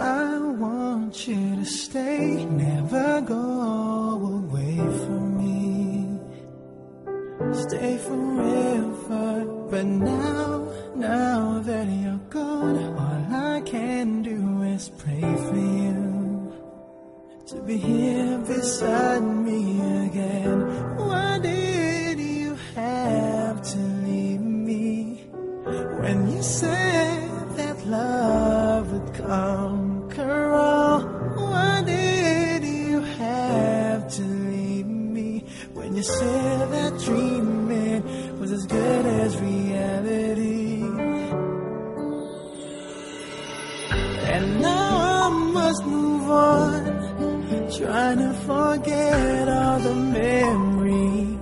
I want you to stay, never go Stay forever, but now, now that you're gone, all I can do is pray for you to be here beside me again. Why did you have to leave me when you said that love would conquer all? Why did you have to leave me when you said that dreaming And now I must move on, trying to forget all the memories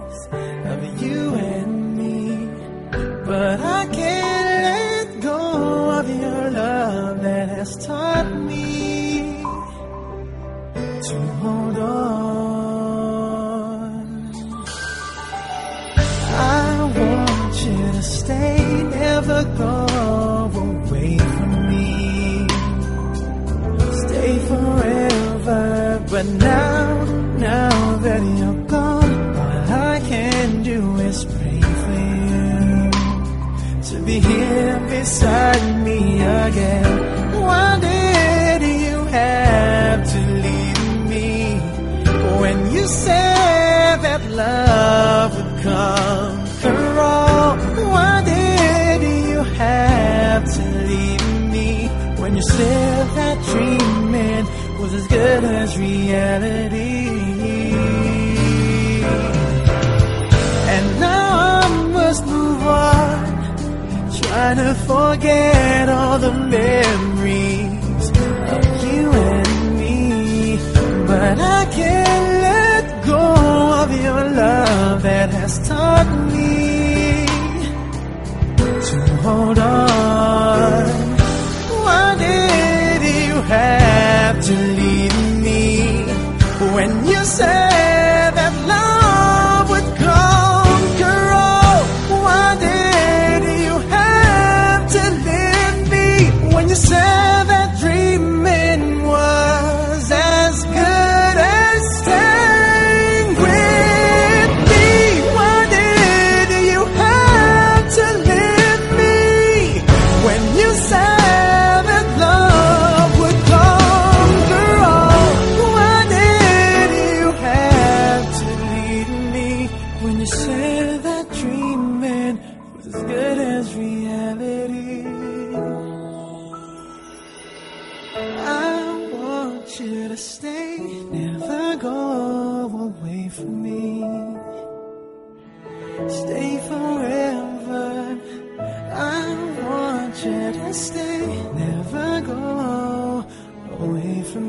But now, now that you're gone, all I can do is pray for you to be here beside me again. Why did you have to leave me when you said that love would conquer all? Why did you have to leave me when you said that dreaming was as good as reality? And now I must move on, trying to forget all the memories of you and me. But I can't let go of your love that has taught me to hold on. As good as reality? I want you to stay, never go away from me. Stay forever. I want you to stay, never go away from